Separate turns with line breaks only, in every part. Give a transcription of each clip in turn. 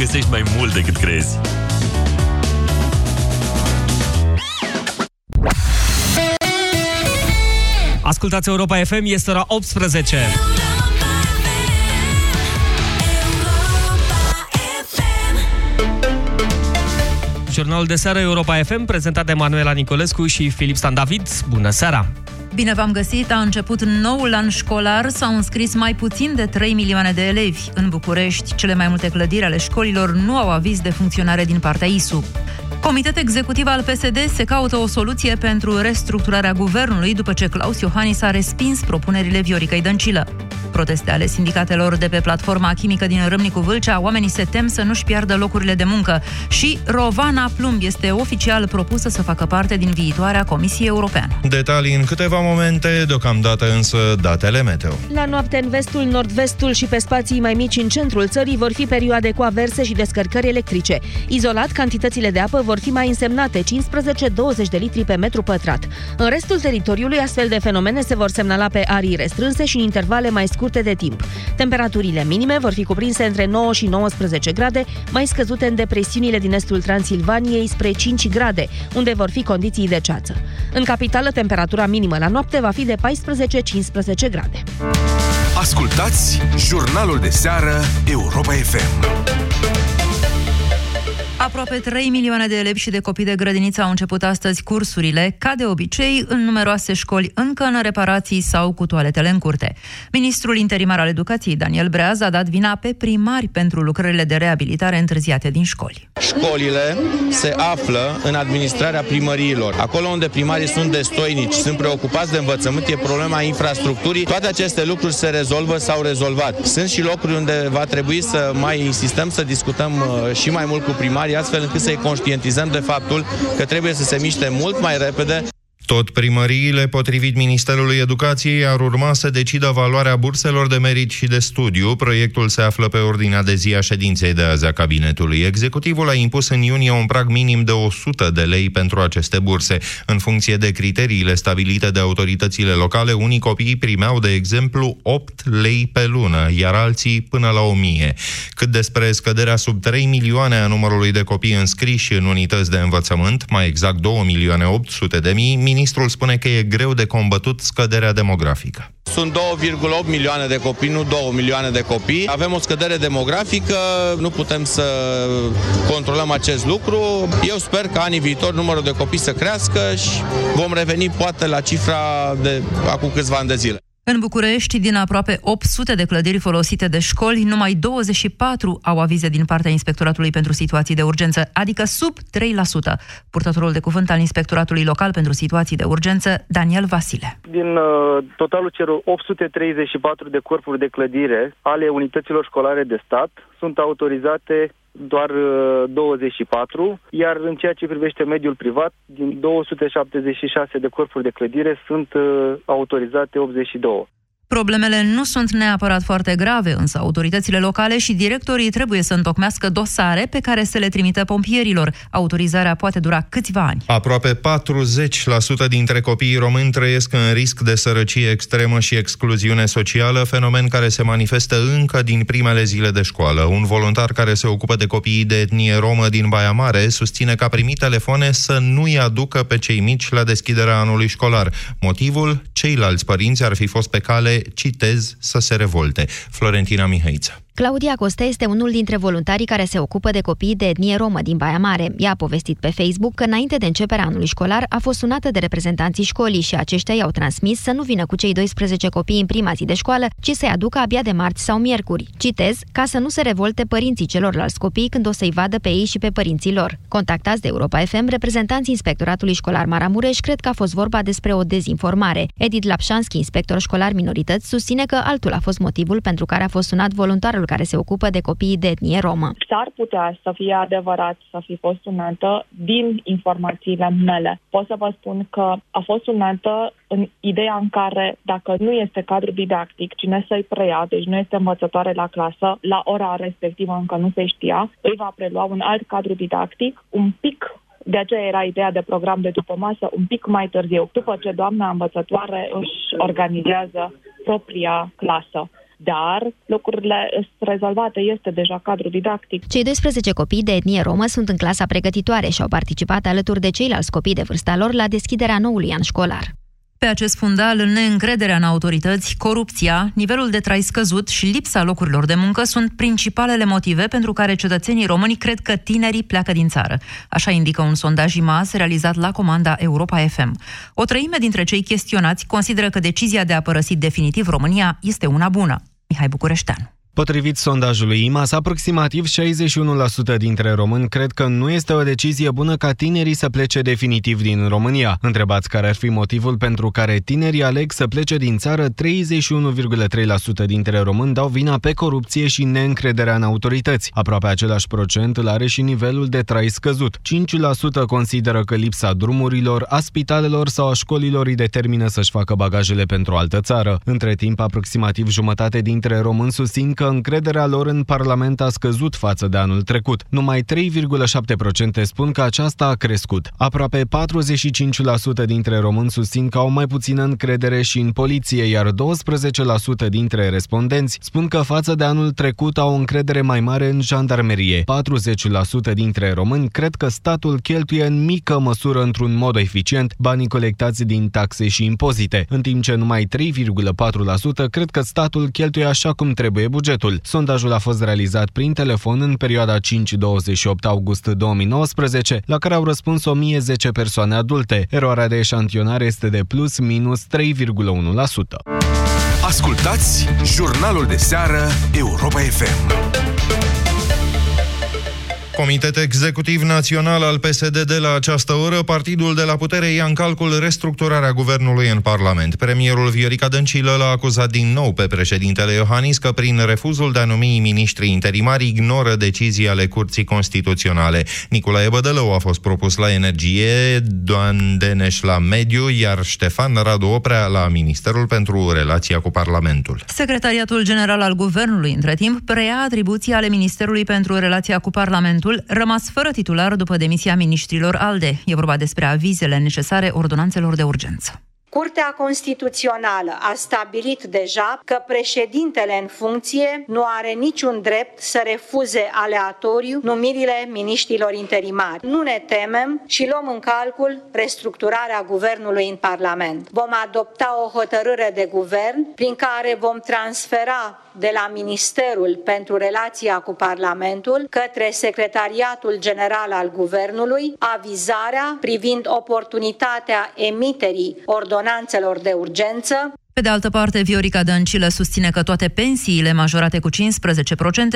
găsești mai mult decât crezi.
Ascultați Europa FM, este ora 18. Jurnalul de seară Europa FM, prezentat de Manuela Nicolescu și Filip Stan David. Bună seara!
Bine v-am găsit! A început noul an școlar, s-au înscris mai puțin de 3 milioane de elevi. În București, cele mai multe clădiri ale școlilor nu au aviz de funcționare din partea ISU. Comitet executiv al PSD se caută o soluție pentru restructurarea guvernului după ce Claus Iohannis a respins propunerile Vioricăi Dăncilă. Proteste ale sindicatelor de pe platforma chimică din Râmnicu Vâlcea, oamenii se tem să nu-și piardă locurile de muncă și Rovana Plumb este oficial propusă să facă parte din viitoarea Comisie Europeană.
Detalii în câteva momente, deocamdată însă datele meteo.
La noapte în vestul, nord-vestul și pe spații mai mici în centrul țării vor fi perioade cu averse și descărcări electrice. Izolat, cantitățile de apă vor fi mai însemnate, 15-20 de litri pe metru pătrat. În restul teritoriului, astfel de fenomene se vor semnala pe arii restrânse și în intervale mai scurte de timp. Temperaturile minime vor fi cuprinse între 9 și 19 grade, mai scăzute în depresiunile din estul Transilvaniei spre 5 grade, unde vor fi condiții de ceață. În capitală, temperatura minimă la noapte va fi de 14-15 grade.
Ascultați jurnalul de seară Europa FM.
Aproape 3 milioane de elevi și de copii de grădiniță au început astăzi cursurile, ca de obicei, în numeroase școli încă în reparații sau cu toaletele în curte. Ministrul interimar al educației, Daniel Breaz, a dat vina pe primari pentru lucrările de reabilitare întârziate din școli.
Școlile se află în administrarea primăriilor. Acolo unde primarii sunt destoinici, sunt preocupați de învățământ, e problema infrastructurii. Toate aceste lucruri se rezolvă sau rezolvat. Sunt și locuri unde va trebui să mai insistăm să discutăm uh, și mai mult cu primarii primari, astfel încât să-i conștientizăm de faptul că trebuie să se miște mult mai repede
tot primăriile, potrivit Ministerului Educației, ar urma să decidă valoarea burselor de merit și de studiu. Proiectul se află pe ordinea de zi a ședinței de azi a cabinetului. Executivul a impus în iunie un prag minim de 100 de lei pentru aceste burse. În funcție de criteriile stabilite de autoritățile locale, unii copii primeau, de exemplu, 8 lei pe lună, iar alții până la 1000. Cât despre scăderea sub 3 milioane a numărului de copii înscriși în unități de învățământ, mai exact 2 milioane 800 de mii, ministrul spune că e greu de combătut scăderea demografică.
Sunt 2,8 milioane de copii, nu 2 milioane de copii. Avem o scădere demografică, nu putem să controlăm acest lucru. Eu sper că anii viitori numărul de copii să crească și vom reveni poate la cifra de acum câțiva ani de zile.
În București, din aproape 800 de clădiri folosite de școli, numai 24 au avize din partea Inspectoratului pentru Situații de Urgență, adică sub 3%. Purtătorul de cuvânt al Inspectoratului Local pentru Situații de Urgență, Daniel Vasile.
Din uh, totalul celor 834 de corpuri de clădire ale unităților școlare de stat, sunt autorizate doar 24, uh, iar în ceea ce privește mediul privat, din 276 de corpuri de clădire sunt uh, autorizate 82.
Problemele nu sunt neapărat foarte grave, însă autoritățile locale și directorii trebuie să întocmească dosare pe care să le trimită pompierilor. Autorizarea poate dura câțiva ani.
Aproape 40% dintre copiii români trăiesc în risc de sărăcie extremă și excluziune socială, fenomen care se manifestă încă din primele zile de școală. Un voluntar care se ocupă de copiii de etnie romă din Baia Mare susține că a primit telefoane să nu-i aducă pe cei mici la deschiderea anului școlar. Motivul? Ceilalți părinți ar fi fost pe cale citez, să se revolte. Florentina Mihăiță.
Claudia Costa este unul dintre voluntarii care se ocupă de copii de etnie romă din Baia Mare. Ea a povestit pe Facebook că înainte de începerea anului școlar a fost sunată de reprezentanții școlii și aceștia i-au transmis să nu vină cu cei 12 copii în prima zi de școală, ci să-i aducă abia de marți sau miercuri. Citez, ca să nu se revolte părinții celorlalți copii când o să-i vadă pe ei și pe părinții lor. Contactați de Europa FM, reprezentanții Inspectoratului Școlar Maramureș cred că a fost vorba despre o dezinformare. Edith Lapșanski, inspector școlar minorități, susține că altul a fost motivul pentru care a fost sunat voluntarul care se ocupă de copiii de etnie romă.
S-ar putea să fie adevărat să fi fost sunată din informațiile mele. Pot să vă spun că a fost sunată în ideea în care dacă nu este cadru didactic, cine să-i preia, deci nu este învățătoare la clasă, la ora respectivă încă nu se știa, îi va prelua un alt cadru didactic, un pic de aceea era ideea de program de după masă un pic mai târziu, după ce doamna învățătoare își organizează propria clasă. Dar lucrurile sunt rezolvate, este deja cadru didactic.
Cei 12 copii de etnie romă sunt în clasa pregătitoare și au participat alături de ceilalți copii de vârsta lor la deschiderea noului an școlar.
Pe acest fundal, neîncrederea în autorități, corupția, nivelul de trai scăzut și lipsa locurilor de muncă sunt principalele motive pentru care cetățenii români cred că tinerii pleacă din țară. Așa indică un sondaj IMAS realizat la comanda Europa FM. O treime dintre cei chestionați consideră că decizia de a părăsi definitiv România este una bună. Mihai Bucureșteanu.
Potrivit sondajului IMAS, aproximativ 61% dintre români cred că nu este o decizie bună ca tinerii să plece definitiv din România. Întrebați care ar fi motivul pentru care tinerii aleg să plece din țară, 31,3% dintre români dau vina pe corupție și neîncrederea în autorități. Aproape același procent îl are și nivelul de trai scăzut. 5% consideră că lipsa drumurilor, a spitalelor sau a școlilor îi determină să-și facă bagajele pentru o altă țară. Între timp, aproximativ jumătate dintre români susțin că încrederea lor în Parlament a scăzut față de anul trecut. Numai 3,7% spun că aceasta a crescut. Aproape 45% dintre români susțin că au mai puțină încredere și în poliție, iar 12% dintre respondenți spun că față de anul trecut au o încredere mai mare în jandarmerie. 40% dintre români cred că statul cheltuie în mică măsură într-un mod eficient banii colectați din taxe și impozite, în timp ce numai 3,4% cred că statul cheltuie așa cum trebuie bugetul bugetul. Sondajul a fost realizat prin telefon în perioada 5-28 august 2019, la care au răspuns 1010 persoane adulte. Eroarea de eșantionare este de plus minus 3,1%.
Ascultați jurnalul de seară Europa FM.
Comitet Executiv Național al PSD de la această oră, partidul de la putere ia în calcul restructurarea guvernului în Parlament. Premierul Viorica Dăncilă l-a acuzat din nou pe președintele Iohannis că prin refuzul de a numi miniștri interimari ignoră decizii ale Curții Constituționale. Nicolae Bădălău a fost propus la energie, Doan Deneș la mediu, iar Ștefan Radu Oprea la Ministerul pentru Relația cu Parlamentul.
Secretariatul General al Guvernului, între timp, preia atribuții ale Ministerului pentru Relația cu Parlamentul Parlamentul, rămas fără titular după demisia ministrilor ALDE. E vorba despre avizele necesare ordonanțelor de urgență.
Curtea Constituțională a stabilit deja că președintele în funcție nu are niciun drept să refuze aleatoriu numirile miniștrilor interimari. Nu ne temem și luăm în calcul restructurarea guvernului în Parlament. Vom adopta o hotărâre de guvern prin care vom transfera de la Ministerul pentru Relația cu Parlamentul către Secretariatul General al Guvernului avizarea privind oportunitatea emiterii ordonanțelor de urgență
pe de altă parte, Viorica Dăncilă susține că toate pensiile majorate cu 15%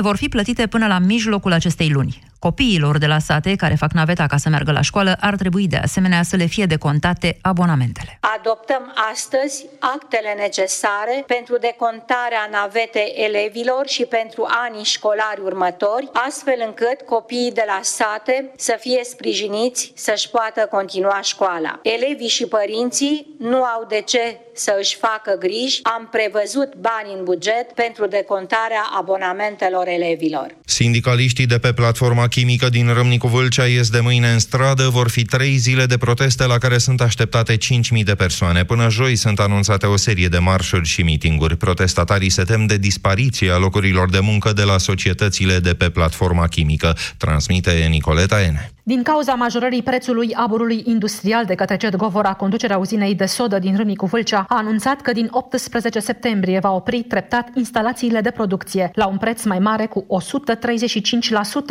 vor fi plătite până la mijlocul acestei luni. Copiilor de la sate care fac naveta ca să meargă la școală ar trebui de asemenea să le fie decontate abonamentele.
Adoptăm astăzi actele necesare pentru decontarea navete elevilor și pentru anii școlari următori, astfel încât copiii de la sate să fie sprijiniți să-și poată continua școala. Elevii și părinții nu au de ce să își facă griji. Am prevăzut bani în buget pentru decontarea abonamentelor elevilor.
Sindicaliștii de pe platforma chimică din Râmnicu Vâlcea ies de mâine în stradă. Vor fi trei zile de proteste la care sunt așteptate 5.000 de persoane. Până joi sunt anunțate o serie de marșuri și mitinguri. Protestatarii se tem de dispariția locurilor de muncă de la societățile de pe platforma chimică. Transmite Nicoleta Ene.
Din cauza majorării prețului aburului industrial de către CET Govora, conducerea uzinei de sodă din Râmnicu Vâlcea a anunțat că din 18 septembrie va opri treptat instalațiile de producție la un preț mai mare cu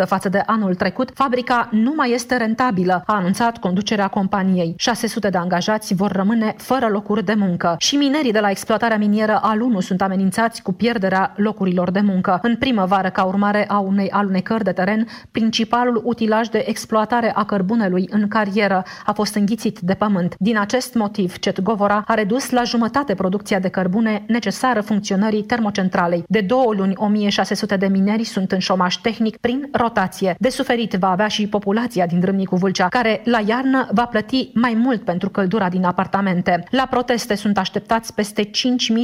135% față de anul trecut. Fabrica nu mai este rentabilă, a anunțat conducerea companiei. 600 de angajați vor rămâne fără locuri de muncă și minerii de la exploatarea minieră Alunu sunt amenințați cu pierderea locurilor de muncă. În primăvară, ca urmare a unei alunecări de teren, principalul utilaj de exploatare exploatare a cărbunelui în carieră a fost înghițit de pământ. Din acest motiv, Cet Govora a redus la jumătate producția de cărbune necesară funcționării termocentralei. De două luni, 1600 de mineri sunt în șomaș tehnic prin rotație. De suferit va avea și populația din Râmnicu Vâlcea, care la iarnă va plăti mai mult pentru căldura din apartamente. La proteste sunt așteptați peste 5.000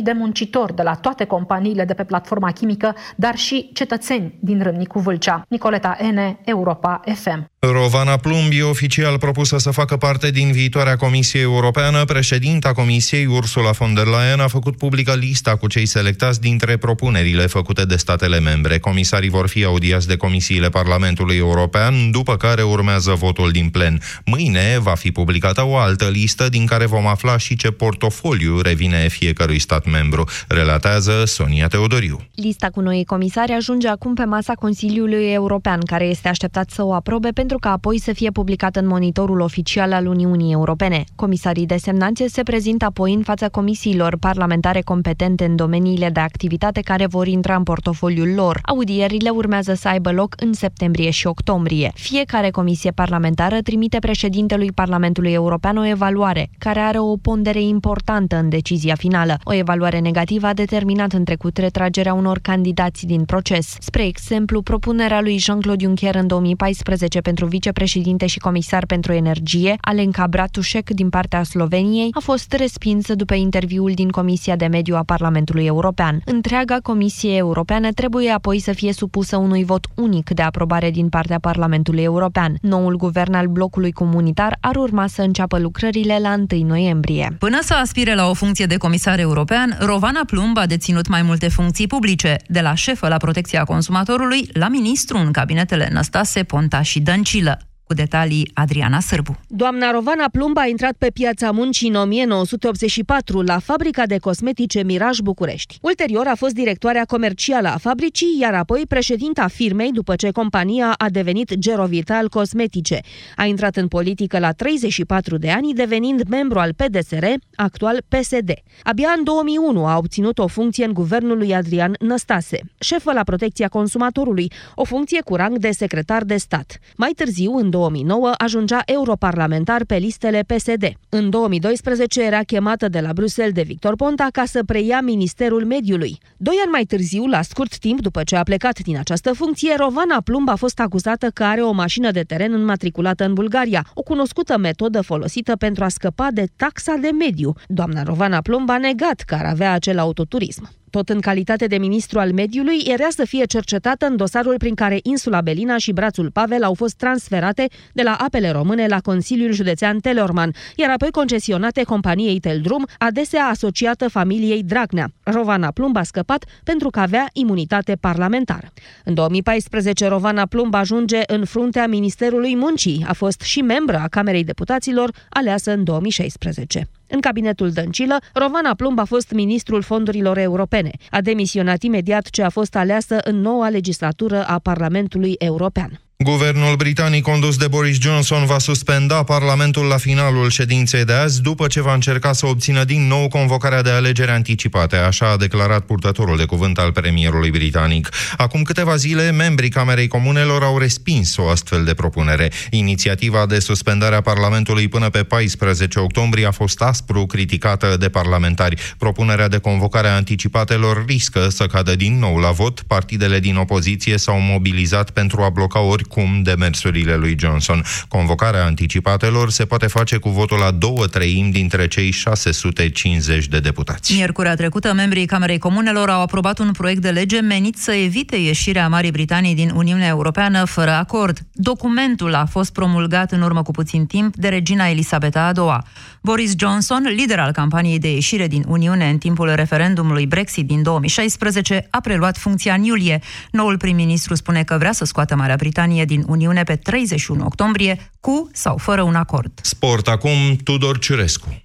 de muncitori de la toate companiile de pe platforma chimică, dar și cetățeni din Râmnicu Vâlcea. Nicoleta N, Europa FM.
Rov Rovana Plumb e oficial propusă să facă parte din viitoarea Comisie Europeană. Președinta Comisiei, Ursula von der Leyen, a făcut publică lista cu cei selectați dintre propunerile făcute de statele membre. Comisarii vor fi audiați de comisiile Parlamentului European, după care urmează votul din plen. Mâine va fi publicată o altă listă din care vom afla și ce portofoliu revine fiecărui stat membru, relatează Sonia Teodoriu.
Lista cu noi comisari ajunge acum pe masa Consiliului European, care este așteptat să o aprobe pentru ca apoi să fie publicat în monitorul oficial al Uniunii Europene. Comisarii desemnați se prezintă apoi în fața comisiilor parlamentare competente în domeniile de activitate care vor intra în portofoliul lor. Audierile urmează să aibă loc în septembrie și octombrie. Fiecare comisie parlamentară trimite președintelui Parlamentului European o evaluare, care are o pondere importantă în decizia finală. O evaluare negativă a determinat în trecut retragerea unor candidați din proces. Spre exemplu, propunerea lui Jean-Claude Juncker în 2014 pentru vicepreședinte și comisar pentru energie, Alenka Bratușek din partea Sloveniei, a fost respinsă după interviul din Comisia de Mediu a Parlamentului European. Întreaga Comisie Europeană trebuie apoi să fie supusă unui vot unic de aprobare din partea Parlamentului European. Noul guvern al blocului comunitar ar urma să înceapă lucrările la 1 noiembrie.
Până să aspire la o funcție de comisar european, Rovana Plumb a deținut mai multe funcții publice, de la șefă la protecția consumatorului la ministru în cabinetele Năstase, Ponta și Dăncilă. Cu detalii Adriana Sârbu.
Doamna Rovana Plumb a intrat pe piața muncii în 1984 la fabrica de cosmetice Miraj București. Ulterior a fost directoarea comercială a fabricii, iar apoi președinta firmei după ce compania a devenit Gerovital Cosmetice. A intrat în politică la 34 de ani, devenind membru al PDSR, actual PSD. Abia în 2001 a obținut o funcție în guvernul lui Adrian Năstase, șefă la protecția consumatorului, o funcție cu rang de secretar de stat. Mai târziu, în 2009 ajungea europarlamentar pe listele PSD. În 2012 era chemată de la Bruxelles de Victor Ponta ca să preia Ministerul Mediului. Doi ani mai târziu, la scurt timp după ce a plecat din această funcție, Rovana Plumb a fost acuzată că are o mașină de teren înmatriculată în Bulgaria, o cunoscută metodă folosită pentru a scăpa de taxa de mediu. Doamna Rovana Plumb a negat că ar avea acel autoturism tot în calitate de ministru al mediului, era să fie cercetată în dosarul prin care insula Belina și brațul Pavel au fost transferate de la apele române la Consiliul Județean Telorman, iar apoi concesionate companiei Teldrum, adesea asociată familiei Dragnea. Rovana Plumb a scăpat pentru că avea imunitate parlamentară. În 2014, Rovana Plumb ajunge în fruntea Ministerului Muncii. A fost și membră a Camerei Deputaților, aleasă în 2016. În cabinetul Dăncilă, Rovana Plumb a fost ministrul fondurilor europene. A demisionat imediat ce a fost aleasă în noua legislatură a Parlamentului European.
Guvernul britanic condus de Boris Johnson va suspenda Parlamentul la finalul ședinței de azi, după ce va încerca să obțină din nou convocarea de alegeri anticipate, așa a declarat purtătorul de cuvânt al premierului britanic. Acum câteva zile, membrii Camerei Comunelor au respins o astfel de propunere. Inițiativa de suspendare a Parlamentului până pe 14 octombrie a fost aspru criticată de parlamentari. Propunerea de convocare a anticipatelor riscă să cadă din nou la vot. Partidele din opoziție s-au mobilizat pentru a bloca ori oricum demersurile lui Johnson. Convocarea anticipatelor se poate face cu votul la două treimi dintre cei 650 de deputați.
Miercurea trecută, membrii Camerei Comunelor au aprobat un proiect de lege menit să evite ieșirea Marii Britanii din Uniunea Europeană fără acord. Documentul a fost promulgat în urmă cu puțin timp de regina Elisabeta a II. Boris Johnson, lider al campaniei de ieșire din Uniune în timpul referendumului Brexit din 2016, a preluat funcția în iulie. Noul prim-ministru spune că vrea să scoată Marea Britanie din Uniune pe 31 octombrie, cu sau fără un acord.
Sport acum, Tudor Ciurescu.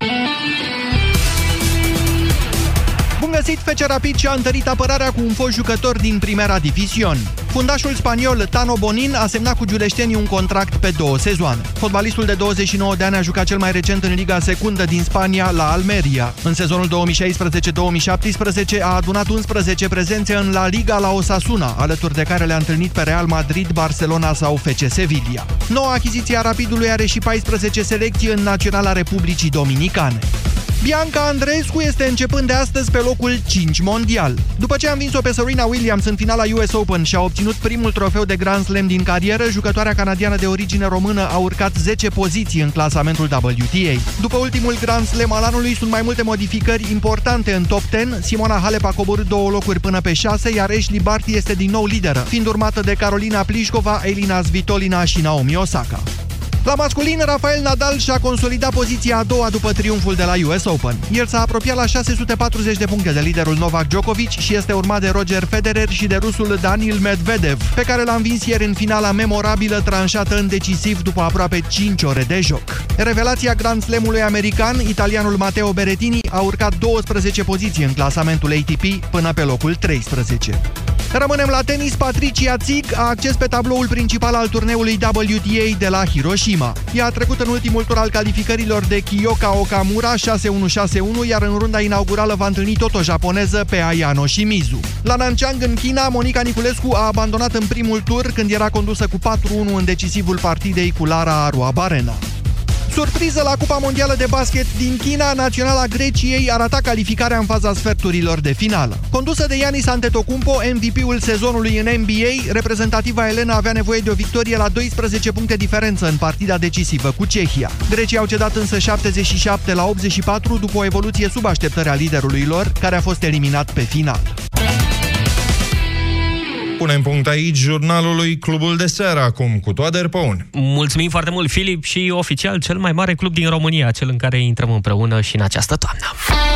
Găsit, Fece Rapid și-a întărit apărarea cu un fost jucător din Primera Division. Fundașul spaniol Tano Bonin a semnat cu giuleștenii un contract pe două sezoane. Fotbalistul de 29 de ani a jucat cel mai recent în Liga Secundă din Spania la Almeria. În sezonul 2016-2017 a adunat 11 prezențe în La Liga la Osasuna, alături de care le-a întâlnit pe Real Madrid, Barcelona sau FC Sevilla. Noua achiziție a Rapidului are și 14 selecții în Naționala Republicii Dominicane. Bianca Andreescu este începând de astăzi pe locul 5 mondial. După ce a învins-o pe Serena Williams în finala US Open și a obținut primul trofeu de Grand Slam din carieră, jucătoarea canadiană de origine română a urcat 10 poziții în clasamentul WTA. După ultimul Grand Slam al anului sunt mai multe modificări importante în top 10. Simona Halep a coborât două locuri până pe 6, iar Ashley Barty este din nou lideră, fiind urmată de Carolina Plișcova, Elina Svitolina și Naomi Osaka. La masculin, Rafael Nadal și-a consolidat poziția a doua după triumful de la US Open. El s-a apropiat la 640 de puncte de liderul Novak Djokovic și este urmat de Roger Federer și de rusul Daniil Medvedev, pe care l-a învins ieri în finala memorabilă tranșată în decisiv după aproape 5 ore de joc. Revelația Grand Slamului american, italianul Matteo Berrettini, a urcat 12 poziții în clasamentul ATP până pe locul 13. Rămânem la tenis. Patricia Țig a acces pe tabloul principal al turneului WTA de la Hiroshima. Ea a trecut în ultimul tur al calificărilor de Kiyoka Okamura 6-1-6-1, iar în runda inaugurală va întâlni tot o japoneză pe Ayano Shimizu. La Nanchang, în China, Monica Niculescu a abandonat în primul tur când era condusă cu 4-1 în decisivul partidei cu Lara Aruabarena. Surpriză la Cupa Mondială de Basket din China, Naționala Greciei arata calificarea în faza sferturilor de finală. Condusă de Ianis Antetokounmpo, MVP-ul sezonului în NBA, reprezentativa Elena avea nevoie de o victorie la 12 puncte diferență în partida decisivă cu Cehia. Grecii au cedat însă 77 la 84 după o evoluție sub așteptarea liderului lor, care a fost eliminat pe final.
Punem punct aici jurnalului Clubul de Seară acum cu Toader Păun.
Mulțumim foarte mult, Filip, și oficial cel mai mare club din România, cel în care intrăm împreună și în această toamnă.